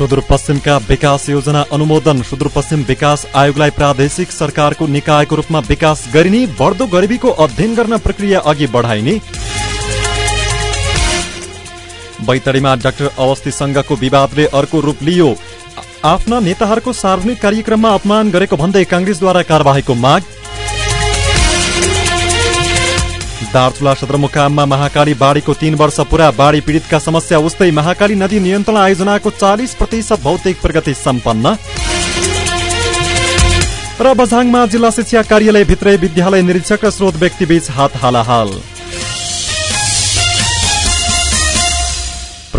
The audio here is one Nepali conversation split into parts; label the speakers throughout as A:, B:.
A: सुदूरपश्चिमका विकास योजना अनुमोदन सुदूरपश्चिम विकास आयोगलाई प्रादेशिक सरकारको निकायको रूपमा विकास गरिने बढ्दो गरिबीको अध्ययन गर्न प्रक्रिया अघि बढाइने। बैतडीमा डाक्टर अवस्थी संघको विवादले अर्को रूप लियो। आफ्ना नेताहरूको सार्वजनिक कार्यक्रममा अपमान गरेको भन्दै कांग्रेसद्वारा कार्यवाहीको माग। दार्चुला सदरमुकाममा महाकाली बाढीको तीन वर्ष पूरा बाढी पीड़ितका समस्या उस्तै महाकाली नदी नियन्त्रण आयोजनाको चालिस प्रतिशत भौतिक प्रगति सम्पन्न। र बझाङमा जिल्ला शिक्षा कार्यालय भित्रै विद्यालय निरीक्षक र स्रोत व्यक्तिबीच हात हालाहाल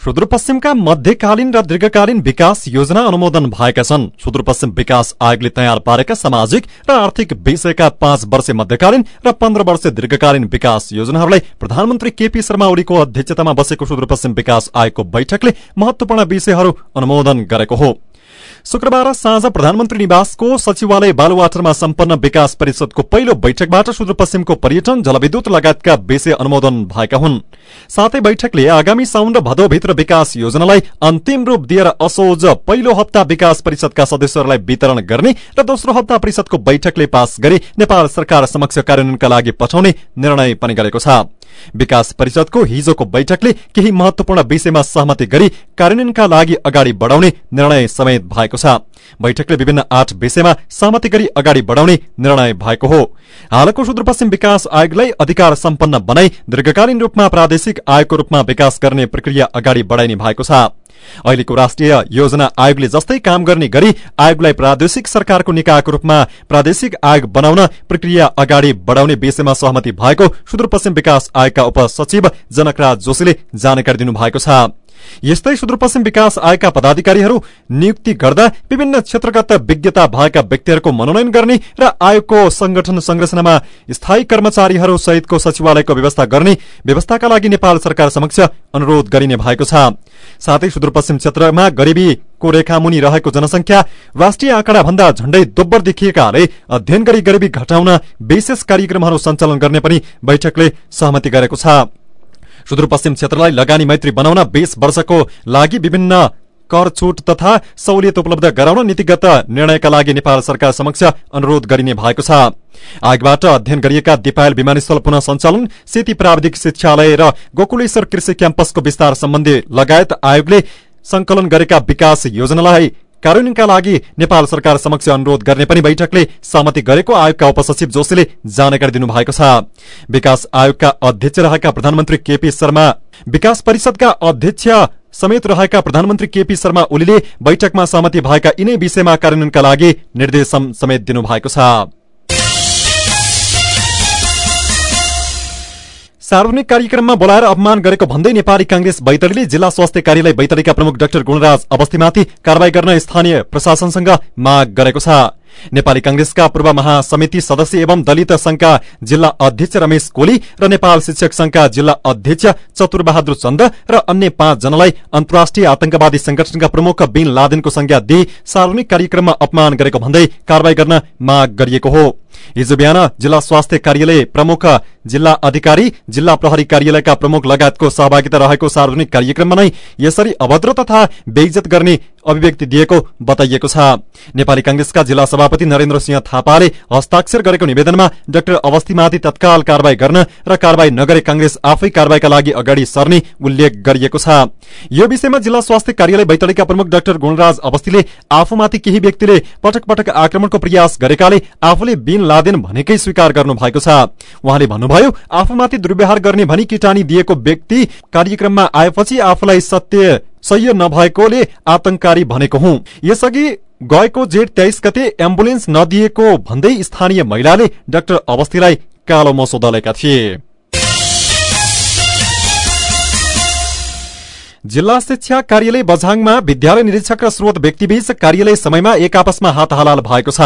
A: सुदूरपश्चिमका मध्यकालीन र दीर्घकालीन विकास योजना अनुमोदन भएका छन्। सुदूरपश्चिम विकास आयोगले तयार पारेका सामाजिक र आर्थिक विषयका पाँच वर्ष मध्यकालीन र पन्ध्र वर्ष दीर्घकालीन विकास योजनाहरूलाई प्रधानमन्त्री केपी शर्मा ओलीको अध्यक्षतामा बसेको सुदूरपश्चिम विकास आयोगको बैठकले महत्वपूर्ण विषयहरू अनुमोदन गरेको हो। शुक्रबार साँझ प्रधानमन्त्री निवासको सचिवालय बालुवाटरमा सम्पन्न विकास परिषदको पहिलो बैठकबाट सुदूरपश्चिमको पर्यटन जलविद्युत लगायतका विषय अनुमोदन भएका हुन्। साथै बैठकले आगामी साउन र भदौभित्र विकास योजनालाई अन्तिम रूप दिएर असोज पहिलो हप्ता विकास परिषदका सदस्यहरूलाई वितरण गर्ने र दोस्रो हप्ता परिषदको बैठकले पास गरी नेपाल सरकार समक्ष कार्यान्वयनका लागि पठाउने निर्णय पनि गरेको छ। विकास परिषदको हिजोको बैठकले केही महत्वपूर्ण विषयमा सहमति गरी कार्यान्वयनका लागि अगाडि बढाउने निर्णय समेत भएको छ। बैठकले विभिन्न आठ विषयमा सहमति गरी अगाडि बढाउने निर्णय भएको हो। हालको सुदूरपश्चिम विकास आयोगलाई अधिकार सम्पन्न बनाई दीर्घकालीन रूपमा प्रादेशिक आयोगको रूपमा विकास गर्ने प्रक्रिया अगाडि बढाइने भएको छ। अहिलेको राष्ट्रिय योजना आयोगले जस्तै काम गर्ने गरी आयोगलाई प्रादेशिक सरकारको निकायको रूपमा प्रादेशिक आयोग बनाउन प्रक्रिया अगाडि बढाउने विषयमा सहमति भएको सुदूरपश्चिम विकास आयोगका उपसचिव जनकराज जोशीले जानकारी दिनुभएको छ। यस्तै सुदूरपश्चिम विकास आयोगका पदाधिकारीहरू नियुक्ति गर्दा विभिन्न क्षेत्रगत विज्ञता भएका व्यक्तिहरूको मनोनयन गर्ने र आयोगको संगठन संरचनामा स्थायी कर्मचारीहरू सहितको सचिवालयको व्यवस्था गर्ने व्यवस्थाका लागि नेपाल सरकार समक्ष अनुरोध गरिने भएको छ। साथै सुदूरपश्चिम क्षेत्रमा गरिबीको रेखामुनि रहेको जनसंख्या राष्ट्रिय आँकडा भन्दा झण्डै दोब्बर देखिएकाले अध्ययन गरी गरिबी घटाउन विशेष कार्यक्रमहरू सञ्चालन गर्ने पनि बैठकले सहमति गरेको छ। सुदूरपश्चिम क्षेत्रलाई लगानी मैत्री बनाउन बीस वर्षको लागि विभिन्न कर छूट तथा सहुलियत उपलब्ध गराउन नीतिगत निर्णयका लागि नेपाल सरकार समक्ष अनुरोध गरिने भएको छ। आयोगबाट अध्ययन गरिएका दिपायल विमानस्थल पुनः सञ्चालन सेती प्राविधिक शिक्षालय र गोकुलेश्वर कृषि क्याम्पसको विस्तार सम्बन्धी लगायत आयोगले संकलन गरेका विकास योजनालाई कार्यान्वयनका लागि नेपाल सरकार समक्ष अनुरोध गर्ने पनि बैठकले सहमति गरेको आयोगका उपसचिव जोशीले जानकारी दिनुभएको छ। विकास आयोगका अध्यक्ष रहेका प्रधानमन्त्री केपी शर्मा विकास परिषदका अध्यक्ष समेत रहेका प्रधानमन्त्री केपी शर्मा ओलीले बैठकमा सहमति भएका यिनै विषयमा कार्यान्वयनका लागि निर्देशन समेत दिनुभएको छ। सार्वजनिक कार्यक्रममा बोलाएर अपमान गरेको भन्दै नेपाली कांग्रेस बैतडीले जिल्ला स्वास्थ्य कार्यालय बैतडीका प्रमुख डाक्टर गुणराज अवस्थीमाथि कारवाही गर्न स्थानीय प्रशासनसँग माग गरेको छ। नेपाली कांग्रेसका पूर्व महासमिति सदस्य एवं दलित संघका जिल्ला अध्यक्ष रमेश कोली र नेपाल शिक्षक संघका जिल्ला अध्यक्ष चतुरबहादुर चन्द र अन्य पाँच जनालाई अन्तर्राष्ट्रिय आतंकवादी संगठनका प्रमुख बिन लादेनको संज्ञा दिई सार्वजनिक कार्यक्रममा अपमान गरेको भन्दै कारवाही गर्न माग गरिएको हो। हिजो बिहान जिल्ला स्वास्थ्य कार्यालय प्रमुख जिल्ला अधिकारी जिल्ला प्रहरी कार्यालयका प्रमुख लगायतको सहभागिता रहेको सार्वजनिक कार्यक्रममा नै यसरी अभद्र तथा बेइज्जत गर्ने अभिव्यक्ति दिएको बताइएको छ। नेपाली कांग्रेसका जिल्ला सभापति नरेन्द्र सिंह थापाले हस्ताक्षर गरेको निवेदनमा डाक्टर अवस्थीमाथि तत्काल कारवाही गर्न र कारवाही नगरे कांग्रेस आफै कारवाहीका लागि अगाडि सर्ने उल्लेख गरिएको छ। यो विषयमा जिल्ला स्वास्थ्य कार्यालय बैतडीका प्रमुख डाक्टर गुणराज अवस्थीले आफूमाथि केही व्यक्तिले पटक पटक आक्रमणको प्रयास गरेकाले आफूले बिन लादेन भनेकै स्वीकार गर्नु भएको छ। उहाँले भन्नुभयो आफूमाथि दुर्व्यवहार गर्ने भनी किटानी दिएको व्यक्ति कार्यक्रममा आएपछि आफूलाई सत्य सह्य नभएकोले आतंककारी भनेको हुँ। यसअघि गएको जेठ तेइस गते एम्बुलेन्स नदिएको भन्दै स्थानीय महिलाले डाक्टर अवस्थीलाई कालो मसो दलेका थिए। जिल्ला शिक्षा कार्यालय बझाङमा विद्यालय निरीक्षक र स्रोत व्यक्तिबीच कार्यालय समयमा एक आपसमा हात हलाल भएको छ।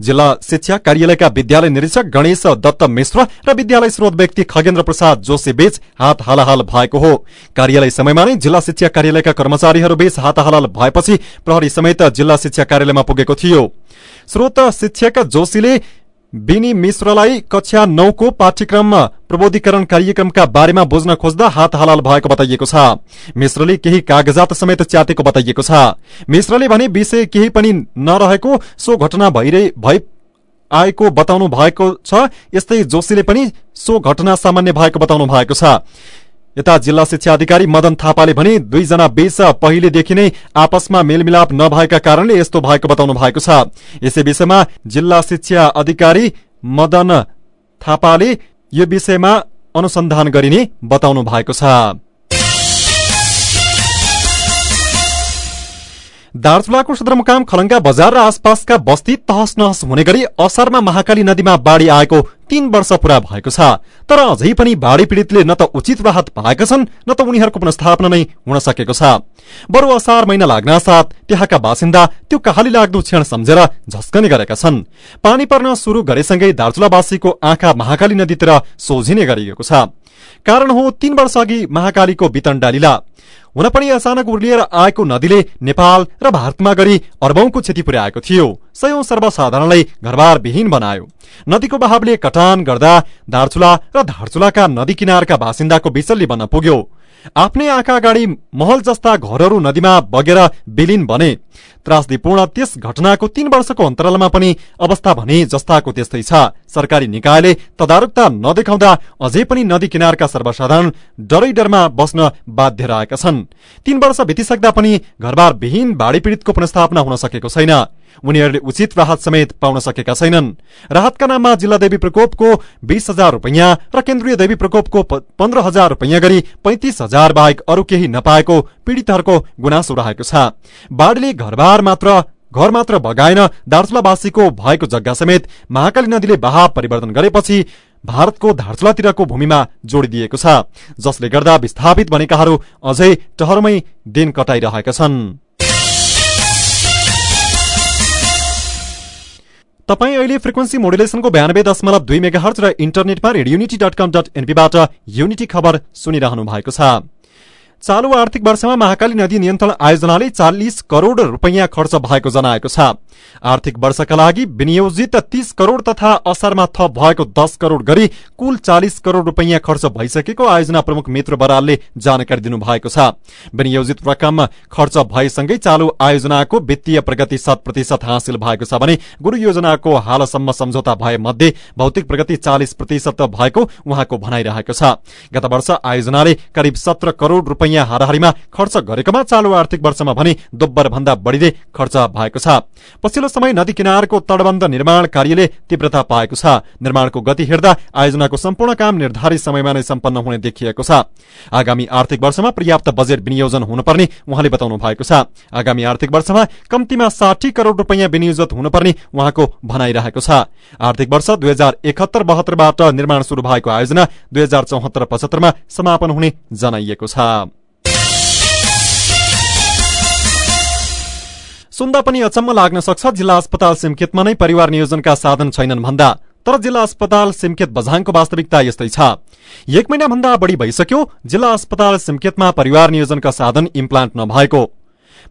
A: जिल्ला शिक्षा कार्यालयका विद्यालय निरीक्षक गणेश दत्त मिश्र र विद्यालय स्रोत व्यक्ति खगेन्द्र प्रसाद जोशी बीच हात भएको हो। कार्यालय समयमा नै जिल्ला शिक्षा कार्यालयका कर्मचारीहरूबीच हात हलाल भएपछि प्रहरी समेत जिल्ला शिक्षा कार्यालयमा पुगेको थियो। स्रोत शिक्षक जोशीले बिनी मिश्रलाई कक्षा नौको पाठ्यक्रम प्रबोधीकरण कार्यक्रमका बारेमा बुझ्न खोज्दा हात हलाल भएको बताइएको छ। मिश्रले केही कागजात समेत च्यातेको बताइएको छ। मिश्रले भने विषय केही पनि नरहेको सो घटना भइ आएको बताउनु भएको छ। यस्तै जोशीले पनि सो घटना सामान्य भएको बताउनु भएको छ। यता जिल्ला शिक्षा अधिकारी मदन थापाले भने दुईजना बीच पहिलेदेखि नै आपसमा मेलमिलाप नभएका कारणले यस्तो भएको बताउनु भएको छ। यसै विषयमा जिल्ला शिक्षा अधिकारी मदन थापाले यो विषयमा अनुसन्धान गरिने बताउनु भएको छ। दार्चुलाको सदरमुकाम खलङ्गा बजार र आसपासका बस्ती तहस नहस हुने गरी असारमा महाकाली नदीमा बाढ़ी आएको तीन वर्ष पूरा भएको छ। तर अझै पनि बाढ़ी पीड़ितले न त उचित राहत पाएका छन् न त उनीहरूको पुनस्थापना नै हुन सकेको छ। बरु असार महिना लाग्न साथ त्यहाँका बासिन्दा त्यो कहाली लाग्दो क्षण सम्झेर झस्कने गरेका छन्। पानी पर्न शुरू गरेसँगै दार्चुलावासीको आँखा महाकाली नदीतिर सोझिने गरिएको छ। कारण हो तीन वर्ष अघि महाकालीको वितरण डालिला। हुन पनि अचानक उर्लिएर आएको नदीले नेपाल र भारतमा गरी अर्बौंको क्षति पुर्याएको थियो। सयौं सर्वसाधारणलाई घरबार विहीन बनायो। नदीको बहावले कटान गर्दा दार्चुला र धारचुलाका नदी किनारका बासिन्दाको विचल्ली बन्न पुग्यो। आफ्नै आँखा अगाडि महल जस्ता घरहरू नदीमा बगेर विलिन बने। त्रासदीपूर्ण त्यस घटनाको तीन वर्षको अन्तरालमा पनि अवस्था भने जस्ताको त्यस्तै छ। सरकारी निकायले तदारुकता नदेखाउँदा अझै पनि नदी किनारका सर्वसाधारण डरै डरमा बस्न बाध्य रहेका छन्। तीन वर्ष बितिसक्दा पनि घरबार विहीन बाढ़ी पीड़ितको पुनस्थापना हुन सकेको छैन। उनीहरूले उचित राहत समेत पाउन सकेका छैनन् राहतका नाममा जिल्ला देवी प्रकोपको बीस हजार रुपियाँ र केन्द्रीय देवी प्रकोपको पन्ध्र हजार रुपियाँ गरी पैंतिस हजार बाहेक अरू केही नपाएको पीड़ितहरूको गुनासो रहेको छ बाढ़ीले घरबार मात्र घर मात्र बगाएन दार्चुलावासीको भएको जग्गा समेत महाकाली नदीले बहाव परिवर्तन गरेपछि भारतको धारचुलातिरको भूमिमा जोडिदिएको छ जसले गर्दा विस्थापित बनेकाहरू अझै टहरमै दिन कटाइरहेका छन् तपाईँ अहिले फ्रिक्वेन्सी मोडुलेसनको बयानब्बे दशमलव दुई मेगा हर्च र इन्टरनेटमा Radio Unity dot com dot एनपीबाट Unity खबर सुनिरहनु भएको छ। चालु आर्थिक वर्षमा महाकाली नदी नियन्त्रण आयोजनाले चालिस करोड़ रूपियाँ खर्च भएको जनाएको छ। आर्थिक वर्षका लागि विनियोजित तीस करोड़ तथा असारमा थप भएको दस करोड़ गरी कुल चालिस करोड़ रूपियाँ खर्च भइसकेको आयोजना प्रमुख मित्र बरालले जानकारी दिनुभएको छ। विनियोजित रकम खर्च भएसँगै चालु आयोजनाको वित्तीय प्रगति शत प्रतिशत हासिल भएको छ भने गुरु योजनाको हालसम्म सम्झौता भए मध्ये भौतिक प्रगति चालिस प्रतिशत भएको उहाँको भनाइरहेको छ। गत वर्ष आयोजनाले करिब सत्र करोड़ रूपियाँ हाराहारीमा खर्च गरेकोमा चालु आर्थिक वर्षमा भने दोब्बर भन्दा बढीले खर्च भएको छ। पछिल्लो समय नदी किनारको तटबन्ध निर्माण कार्यले तीव्रता पाएको छ। निर्माणको गति हेर्दा आयोजनाको सम्पूर्ण काम निर्धारित समयमा नै सम्पन्न हुने देखिएको छ। आगामी आर्थिक वर्षमा पर्याप्त बजेट विनियोजन हुनुपर्ने उहाँले बताउनु भएको छ। आगामी आर्थिक वर्षमा कम्तीमा साठी करोड़ रूपियाँ विनियोजित हुनुपर्ने उहाँको भनाइरहेको छ। आर्थिक वर्ष दुई हजार एकहत्तर बहत्तरबाट निर्माण शुरू भएको आयोजना दुई हजार चौहत्तर पचहत्तरमा समापन हुने जनाइएको छ। सुन्दा पनि अचम्म लाग्न सक्छ जिल्ला अस्पताल सिमखेतमा नै परिवार नियोजनका साधन छैनन् भन्दा तर जिल्ला अस्पताल सिमखेत बझाङको वास्तविकता यस्तै छ। एक महिना भन्दा बढ़ी भइसक्यो जिल्ला अस्पताल सिमखेतमा परिवार नियोजनका साधन इम्प्लान्ट नभएको।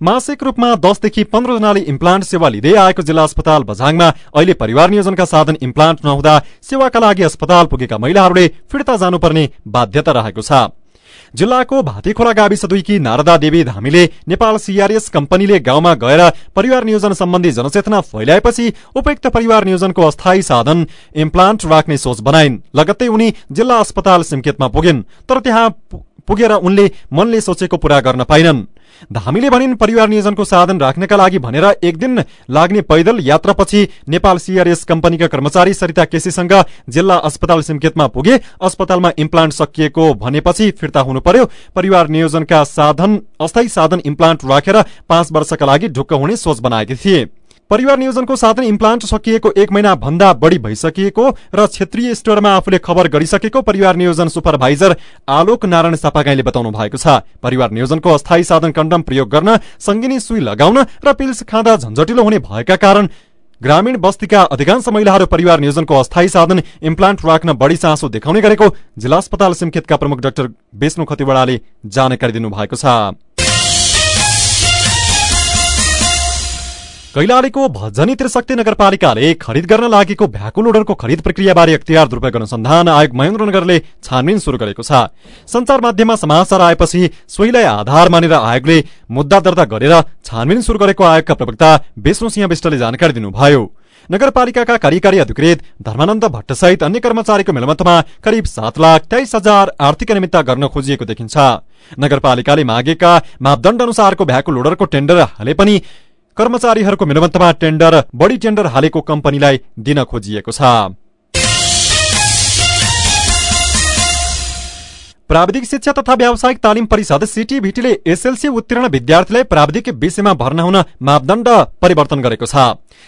A: मासिक रूपमा दसदेखि पन्ध्रजनाले इम्प्लान्ट सेवा लिँदै आएको जिल्ला अस्पताल बझाङमा अहिले परिवार नियोजनका साधन इम्प्लान्ट नहुँदा सेवाका लागि अस्पताल पुगेका महिलाहरूले फिर्ता जानुपर्ने बाध्यता रहेको छ। जिल्लाको भातीखोला गाविस दुईकी नारदा देवी धामीले नेपाल सीआरएस कम्पनीले गाउँमा गएर परिवार नियोजन सम्बन्धी जनचेतना फैलाएपछि उपयुक्त परिवार नियोजनको अस्थायी साधन इम्प्लान्ट राख्ने सोच बनाइन्। लगत्तै उनी जिल्ला अस्पताल सिमकेतमा पुगिन् तर त्यहाँ पुगेर उनले मनले सोचेको पूरा गर्न पाइनन्। धामीले भनिन् परिवार नियोजनको साधन राख्नका लागि भनेर एक दिन लाग्ने पैदल यात्रापछि नेपाल सीआरएस कम्पनीका कर्मचारी सरिता केसीसँग जिल्ला अस्पताल सिमकेतमा पुगे अस्पतालमा इम्प्लान्ट सकिएको भनेपछि फिर्ता हुनु पर्यो परिवार नियोजनका साधन अस्थायी साधन इम्प्लान्ट राखेर पाँच वर्षका लागि ढुक्क हुने सोच बनाएकी थिए। परिवार नियोजनको साधन इम्प्लान्ट सकिएको एक महिना भन्दा बढी भइसकिएको र क्षेत्रीय स्टोरमा आफूले खबर गरिसकेको परिवार नियोजन सुपरभाइजर आलोक नारायण सापागाईले बताउनु भएको छ। परिवार नियोजनको अस्थायी साधन कन्डम प्रयोग गर्न सङ्गिनी सुई लगाउन र पिल्स खाँदा झन्झटिलो हुने भएका कारण ग्रामीण बस्तीका अधिकांश महिलाहरू परिवार नियोजनको अस्थायी साधन इम्प्लान्ट राख्न बढी चासो देखाउने गरेको जिल्ला अस्पताल सिमखेतका प्रमुख डाक्टर विष्णु खतिवड़ाले जानकारी दिनुभएको छ। कैलालीको भजनी त्रिशक्ति नगरपालिकाले खरिद गर्न लागेको भ्याकु लोडरको खरिद प्रक्रियाबारे अख्तियार दुर्पयोग अनुसन्धान आयोग महेन्द्रनगरले छानबिन शुरू गरेको छ। संचार माध्यममा समाचार आएपछि सोहीलाई आधार मानेर आयोगले मुद्दा दर्ता गरेर छानबिन शुरू गरेको आयोगका प्रवक्ता विष्णु सिंह विष्टले जानकारी दिनुभयो। नगरपालिकाका कार्यकारी अधिकृत धर्मानन्द भट्टसहित अन्य कर्मचारीको मेलमतमा करिब सात लाख तेइस हजार आर्थिक निमित्त गर्न खोजिएको देखिन्छ। नगरपालिकाले मागेका मापदण्ड अनुसारको भ्याकु लोडरको टेन्डर हाले पनि कर्मचारीहरूको मेलमन्तमा टेन्डर बढी टेन्डर हालेको कम्पनीलाई दिन खोजिएको छ। प्राविधिक शिक्षा तथा व्यावसायिक तालिम परिषद सिटिभिटीले एसएलसी उत्तीर्ण विद्यार्थीलाई प्राविधिक विषयमा भर्ना हुन मापदण्ड परिवर्तन गरेको छ।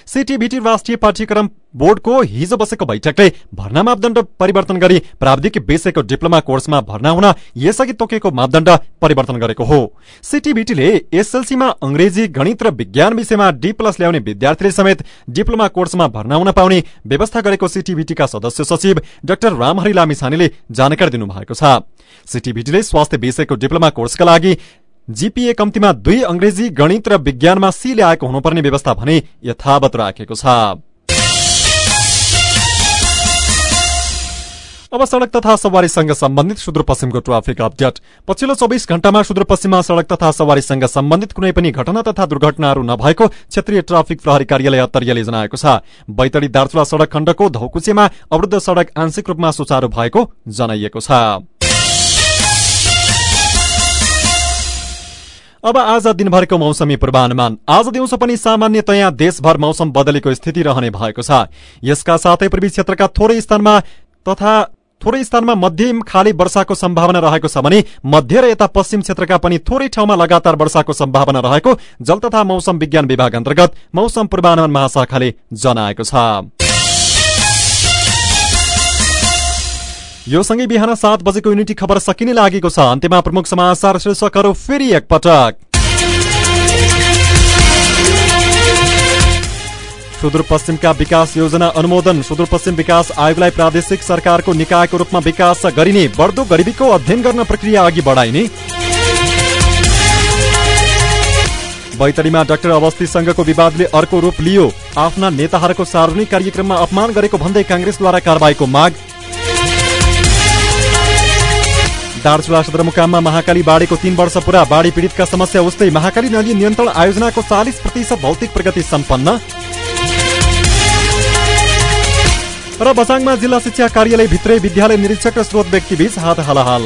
A: सिटिभिटी राष्ट्रिय पाठ्यक्रम बोर्डको हिजो बसेको बैठकले भर्ना मापदण्ड परिवर्तन गरी प्राविधिक विषयको डिप्लोमा कोर्समा भर्ना हुन यसअघि तोकेको मापदण्ड परिवर्तन गरेको हो। सिटिभिटीले एसएलसीमा अंग्रेजी गणित र विज्ञान विषयमा डी प्लस ल्याउने विद्यार्थीले समेत डिप्लोमा कोर्समा भर्ना हुन पाउने व्यवस्था गरेको सिटिभिटीका सदस्य सचिव डाक्टर रामहरि लामिछानेले जानकारी दिनुभएको छ। सिटिभिटीले स्वास्थ्य विषयको डिप्लोमा कोर्सका लागि जीपीए कम्तीमा दुई अंग्रेजी गणित र विज्ञानमा सी ल्याएको हुनुपर्ने व्यवस्था भने यथावत राखेको छ। अब सड़क तथा सवारीसँग सम्बन्धित सुदूरपश्चिमको ट्राफिक अपडेट। पछिल्लो चौबिस घण्टामा सुदूरपश्चिममा सड़क तथा सवारीसँग सम्बन्धित कुनै पनि घटना तथा दुर्घटनाहरू नभएको क्षेत्रीय ट्राफिक प्रहरी कार्यालय अत्तरियाले जनाएको छ। बैतडी दार्चुला सड़क खण्डको धौकुचेमा अवृद्ध सड़क आंशिक रूपमा सुचारू भएको जनाइएको छ। अब आज दिनभरको मौसमी पूर्वानुमान। आज दिउँसो पनि सामान्यतया देशभर मौसम बदलेको स्थिति रहने भएको छ। यसका साथै पूर्वी क्षेत्रका थोरै स्थानमा तथा थोरै स्थानमा मध्यम खाली वर्षाको सम्भावना रहेको छ भने मध्य र यता पश्चिम क्षेत्रका पनि थोरै ठाउँमा लगातार वर्षाको सम्भावना रहेको जल तथा मौसम विज्ञान विभाग अन्तर्गत मौसम पूर्वानुमान महाशाखाले जनाएको छ। यो सँगै बिहान सात बजेको युनिटी खबर सकिने लागेको छ। अन्त्यमा प्रमुख समाचार शीर्षकहरू फेरि एकपटक। सुदूरपश्चिमका विकास योजना अनुमोदन। सुदूरपश्चिम विकास आयोगलाई प्रादेशिक सरकारको निकायको रूपमा विकास गरिने बढ्दो गरिबीको अध्ययन गर्न प्रक्रिया अघि बढाइने। बैतडीमा डाक्टर अवस्थी संघको विवादले अर्को रूप लियो। आफ्ना नेताहरूको सार्वजनिक कार्यक्रममा अपमान गरेको भन्दै काङ्ग्रेसद्वारा कारवाहीको माग। दार्चुला सदरमुकाममा महाकाली बाढीको तीन वर्ष पुरा बाढी पीडितका समस्या उस्तै महाकाली नदी नियन्त्रण आयोजनाको चालिस प्रतिशत भौतिक प्रगति सम्पन्न। र बसाङमा जिल्ला शिक्षा कार्यालय भित्रै विद्यालय निरीक्षक र स्रोत व्यक्ति बीच हात हलहाल